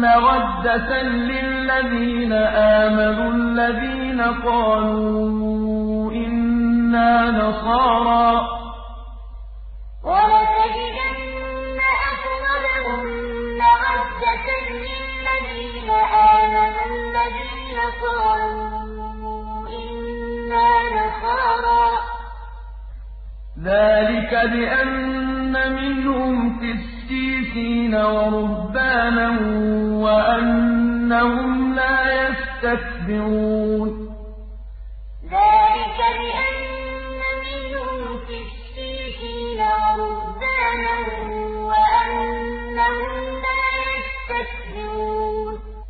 مَّوَدَّةً لِّلَّذِينَ آمَنُوا الَّذِينَ قَالُوا إِنَّا نَصَارَىٰ ۚ ذَٰلِكَ بِأَنَّ مِنْهُمْ قِسِّيسِينَ وَرُهْبَانًا وَأَنَّهُمْ لَا يَسْتَكْبِرُونَ